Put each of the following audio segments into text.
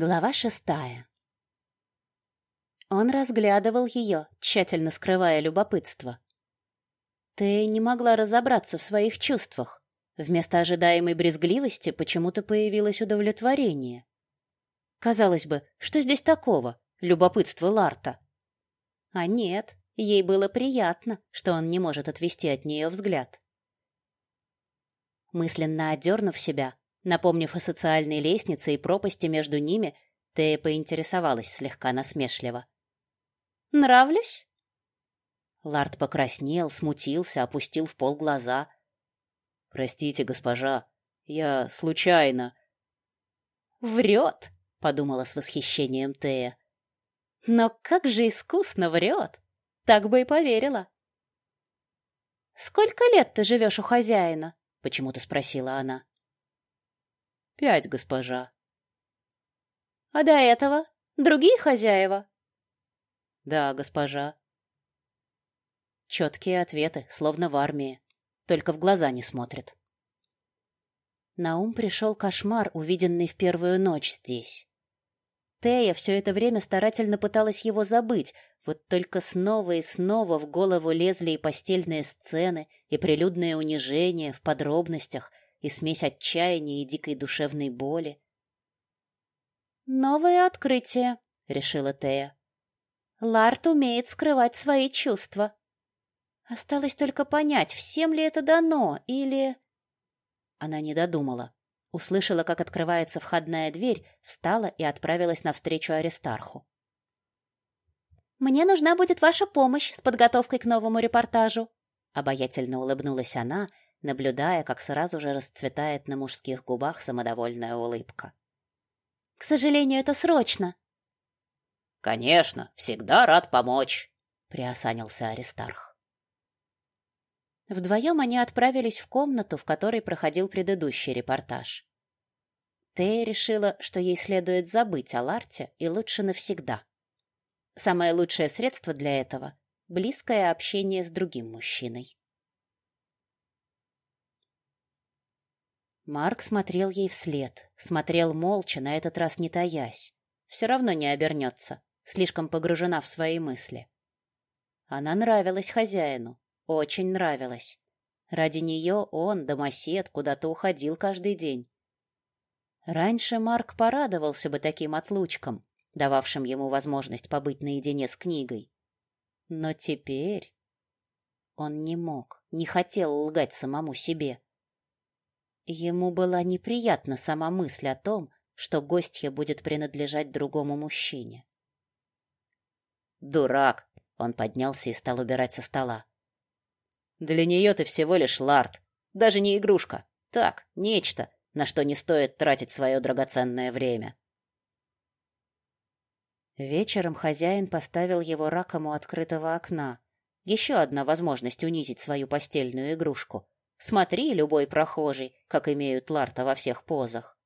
Глава шестая. Он разглядывал ее, тщательно скрывая любопытство. Ты не могла разобраться в своих чувствах. Вместо ожидаемой брезгливости почему-то появилось удовлетворение. Казалось бы, что здесь такого? Любопытство Ларта. А нет, ей было приятно, что он не может отвести от нее взгляд. Мысленно одернув себя, Напомнив о социальной лестнице и пропасти между ними, Тея поинтересовалась слегка насмешливо. «Нравлюсь?» Лард покраснел, смутился, опустил в пол глаза. «Простите, госпожа, я случайно...» «Врет!» — подумала с восхищением Тея. «Но как же искусно врет! Так бы и поверила!» «Сколько лет ты живешь у хозяина?» — почему-то спросила она. Пять, госпожа. А до этого другие хозяева? Да, госпожа. Четкие ответы, словно в армии, только в глаза не смотрят. На ум пришел кошмар, увиденный в первую ночь здесь. Тея все это время старательно пыталась его забыть, вот только снова и снова в голову лезли и постельные сцены, и прилюдное унижение в подробностях, и смесь отчаяния и дикой душевной боли. «Новое открытие», — решила Тея. «Ларт умеет скрывать свои чувства. Осталось только понять, всем ли это дано, или...» Она не додумала. Услышала, как открывается входная дверь, встала и отправилась навстречу Аристарху. «Мне нужна будет ваша помощь с подготовкой к новому репортажу», — обаятельно улыбнулась она, наблюдая, как сразу же расцветает на мужских губах самодовольная улыбка. «К сожалению, это срочно». «Конечно, всегда рад помочь», — приосанился Аристарх. Вдвоем они отправились в комнату, в которой проходил предыдущий репортаж. Тея решила, что ей следует забыть о Ларте и лучше навсегда. Самое лучшее средство для этого — близкое общение с другим мужчиной. Марк смотрел ей вслед, смотрел молча, на этот раз не таясь. Все равно не обернется, слишком погружена в свои мысли. Она нравилась хозяину, очень нравилась. Ради нее он, домосед, куда-то уходил каждый день. Раньше Марк порадовался бы таким отлучкам, дававшим ему возможность побыть наедине с книгой. Но теперь он не мог, не хотел лгать самому себе. Ему была неприятна сама мысль о том, что гостья будет принадлежать другому мужчине. «Дурак!» — он поднялся и стал убирать со стола. «Для нее ты всего лишь лард, даже не игрушка. Так, нечто, на что не стоит тратить свое драгоценное время». Вечером хозяин поставил его раком у открытого окна. Еще одна возможность унизить свою постельную игрушку — Смотри, любой прохожий, как имеют Ларта во всех позах.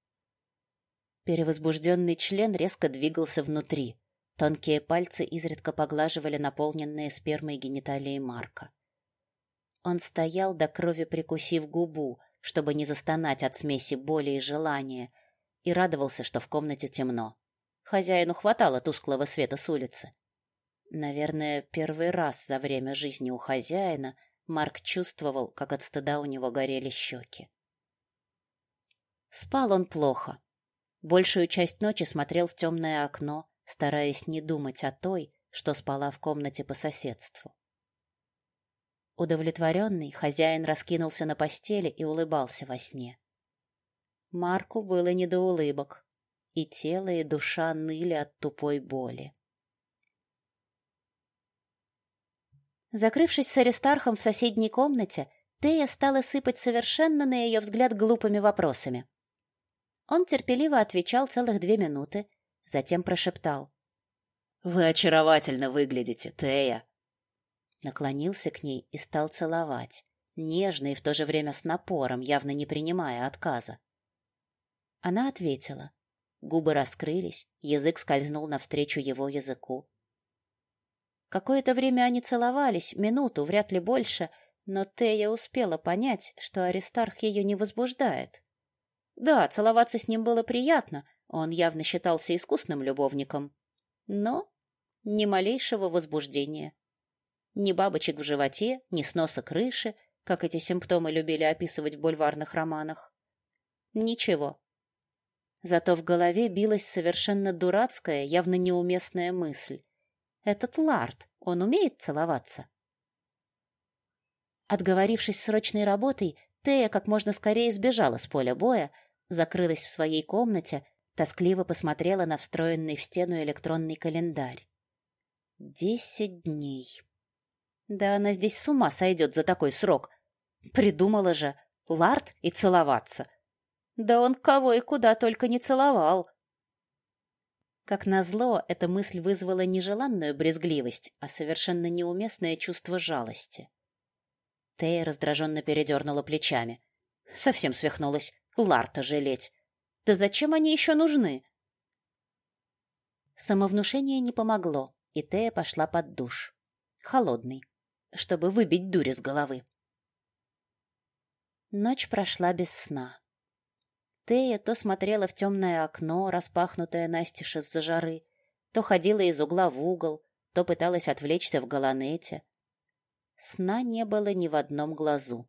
Перевозбужденный член резко двигался внутри. Тонкие пальцы изредка поглаживали наполненные спермой гениталии Марка. Он стоял до крови прикусив губу, чтобы не застонать от смеси боли и желания, и радовался, что в комнате темно. Хозяину хватало тусклого света с улицы. Наверное, первый раз за время жизни у хозяина — Марк чувствовал, как от стыда у него горели щеки. Спал он плохо. Большую часть ночи смотрел в темное окно, стараясь не думать о той, что спала в комнате по соседству. Удовлетворенный, хозяин раскинулся на постели и улыбался во сне. Марку было не до улыбок, и тело, и душа ныли от тупой боли. Закрывшись с Аристархом в соседней комнате, Тея стала сыпать совершенно на ее взгляд глупыми вопросами. Он терпеливо отвечал целых две минуты, затем прошептал. «Вы очаровательно выглядите, Тея!» Наклонился к ней и стал целовать, нежно и в то же время с напором, явно не принимая отказа. Она ответила. Губы раскрылись, язык скользнул навстречу его языку. Какое-то время они целовались, минуту, вряд ли больше, но Тея успела понять, что Аристарх ее не возбуждает. Да, целоваться с ним было приятно, Он явно считался искусным любовником, но ни малейшего возбуждения. Ни бабочек в животе, ни сноса крыши, как эти симптомы любили описывать в бульварных романах. Ничего. Зато в голове билась совершенно дурацкая, явно неуместная мысль. Этот Ларт, он умеет целоваться? Отговорившись срочной работой, Тея как можно скорее сбежала с поля боя, закрылась в своей комнате, тоскливо посмотрела на встроенный в стену электронный календарь. Десять дней. Да она здесь с ума сойдет за такой срок. Придумала же Ларт и целоваться. Да он кого и куда только не целовал. Как назло, эта мысль вызвала нежеланную брезгливость, а совершенно неуместное чувство жалости. Тея раздраженно передернула плечами. Совсем свихнулась. Ларта жалеть. Да зачем они еще нужны? Самовнушение не помогло, и Тея пошла под душ. Холодный, чтобы выбить дурь из головы. Ночь прошла без сна. Тея то смотрела в темное окно, распахнутое настежь из-за жары, то ходила из угла в угол, то пыталась отвлечься в галанете. Сна не было ни в одном глазу.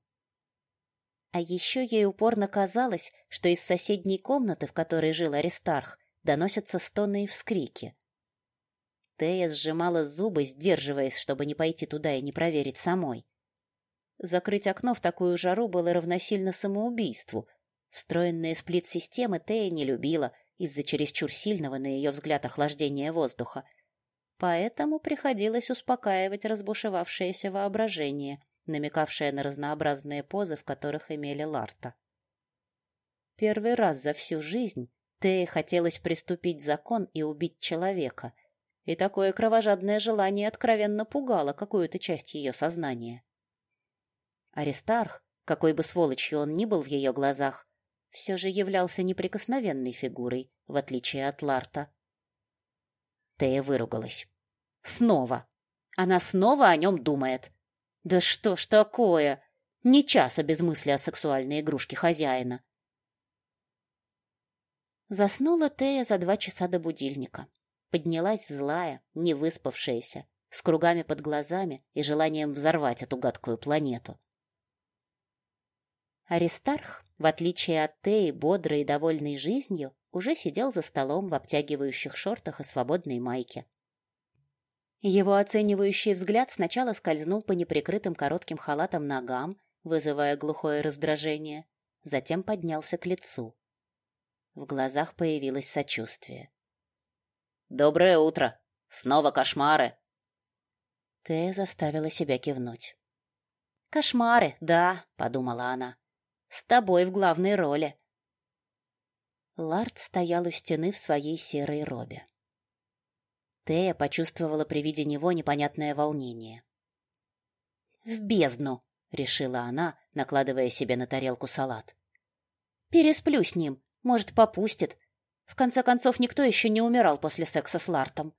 А еще ей упорно казалось, что из соседней комнаты, в которой жил Аристарх, доносятся стоны и вскрики. Тея сжимала зубы, сдерживаясь, чтобы не пойти туда и не проверить самой. Закрыть окно в такую жару было равносильно самоубийству. Встроенные сплит-системы Тея не любила из-за чересчур сильного, на ее взгляд, охлаждения воздуха — Поэтому приходилось успокаивать разбушевавшееся воображение, намекавшее на разнообразные позы, в которых имели Ларта. Первый раз за всю жизнь Тее хотелось приступить закон и убить человека, и такое кровожадное желание откровенно пугало какую-то часть ее сознания. Аристарх, какой бы сволочью он ни был в ее глазах, все же являлся неприкосновенной фигурой, в отличие от Ларта. Тея выругалась. Снова. Она снова о нем думает. Да что ж такое? Ни часа без мысли о сексуальной игрушке хозяина. Заснула Тея за два часа до будильника. Поднялась злая, невыспавшаяся, с кругами под глазами и желанием взорвать эту гадкую планету. Аристарх, в отличие от Теи, бодрый и довольный жизнью, уже сидел за столом в обтягивающих шортах и свободной майке. Его оценивающий взгляд сначала скользнул по неприкрытым коротким халатам ногам, вызывая глухое раздражение, затем поднялся к лицу. В глазах появилось сочувствие. «Доброе утро! Снова кошмары!» Тея заставила себя кивнуть. «Кошмары, да», — подумала она. «С тобой в главной роли. Лард стоял у стены в своей серой робе. Тея почувствовала при виде него непонятное волнение. «В бездну!» — решила она, накладывая себе на тарелку салат. «Пересплю с ним, может, попустит. В конце концов, никто еще не умирал после секса с Лартом».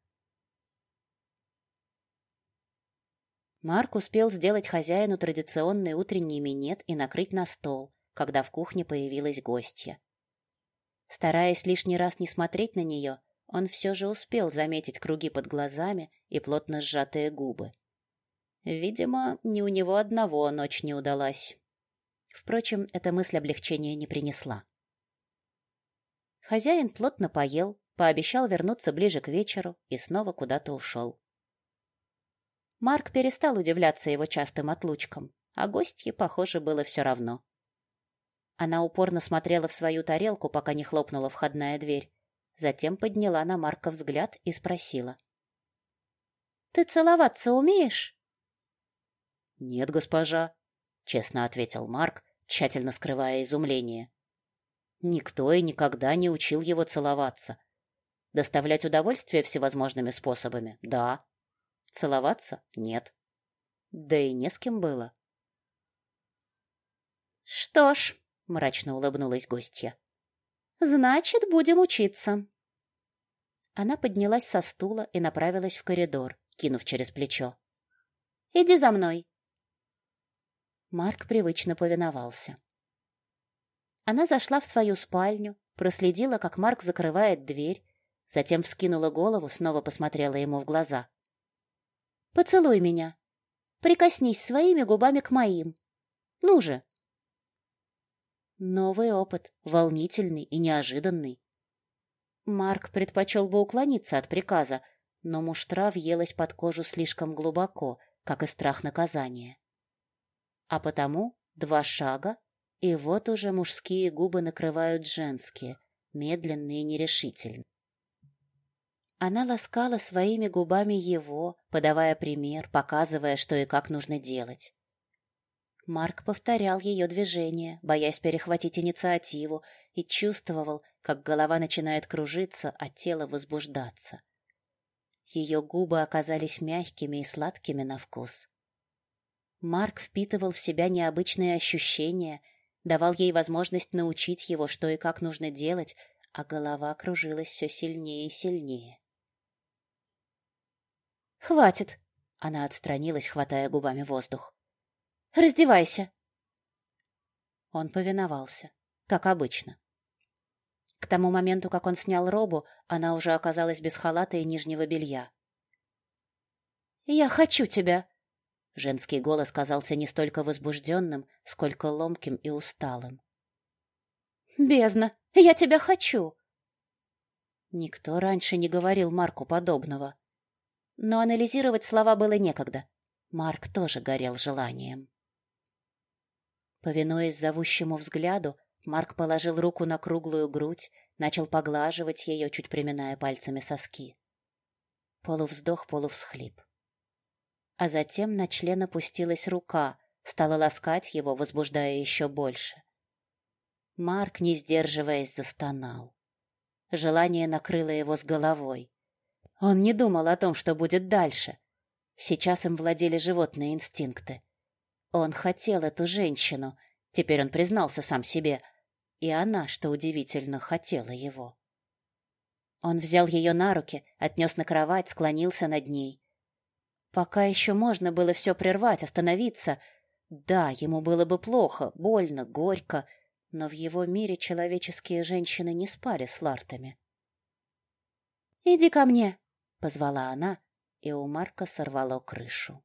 Марк успел сделать хозяину традиционный утренний минет и накрыть на стол, когда в кухне появилась гостья. Стараясь лишний раз не смотреть на нее, он все же успел заметить круги под глазами и плотно сжатые губы. Видимо, ни у него одного ночь не удалась. Впрочем, эта мысль облегчения не принесла. Хозяин плотно поел, пообещал вернуться ближе к вечеру и снова куда-то ушел. Марк перестал удивляться его частым отлучкам, а гостье, похоже, было все равно. Она упорно смотрела в свою тарелку, пока не хлопнула входная дверь. Затем подняла на Марка взгляд и спросила. «Ты целоваться умеешь?» «Нет, госпожа», — честно ответил Марк, тщательно скрывая изумление. Никто и никогда не учил его целоваться. Доставлять удовольствие всевозможными способами — да. Целоваться — нет. Да и не с кем было. «Что ж», — мрачно улыбнулась гостья. «Значит, будем учиться». Она поднялась со стула и направилась в коридор, кинув через плечо. «Иди за мной». Марк привычно повиновался. Она зашла в свою спальню, проследила, как Марк закрывает дверь, затем вскинула голову, снова посмотрела ему в глаза. «Поцелуй меня. Прикоснись своими губами к моим. Ну же!» Новый опыт, волнительный и неожиданный. Марк предпочел бы уклониться от приказа, но муштра въелась под кожу слишком глубоко, как и страх наказания. А потому два шага, и вот уже мужские губы накрывают женские, медленно и нерешительно. Она ласкала своими губами его, подавая пример, показывая, что и как нужно делать. Марк повторял ее движения, боясь перехватить инициативу, и чувствовал, как голова начинает кружиться, а тело возбуждаться. Ее губы оказались мягкими и сладкими на вкус. Марк впитывал в себя необычные ощущения, давал ей возможность научить его, что и как нужно делать, а голова кружилась все сильнее и сильнее. «Хватит!» — она отстранилась, хватая губами воздух. «Раздевайся!» Он повиновался, как обычно. К тому моменту, как он снял робу, она уже оказалась без халата и нижнего белья. «Я хочу тебя!» Женский голос казался не столько возбужденным, сколько ломким и усталым. «Бездна! Я тебя хочу!» Никто раньше не говорил Марку подобного. Но анализировать слова было некогда. Марк тоже горел желанием. Повинуясь зовущему взгляду, Марк положил руку на круглую грудь, начал поглаживать ее, чуть приминая пальцами соски. Полувздох, полувсхлип. А затем на член опустилась рука, стала ласкать его, возбуждая еще больше. Марк, не сдерживаясь, застонал. Желание накрыло его с головой. Он не думал о том, что будет дальше. Сейчас им владели животные инстинкты. Он хотел эту женщину, теперь он признался сам себе — и она, что удивительно, хотела его. Он взял ее на руки, отнес на кровать, склонился над ней. Пока еще можно было все прервать, остановиться. Да, ему было бы плохо, больно, горько, но в его мире человеческие женщины не спали с лартами. «Иди ко мне», — позвала она, и у Марка сорвало крышу.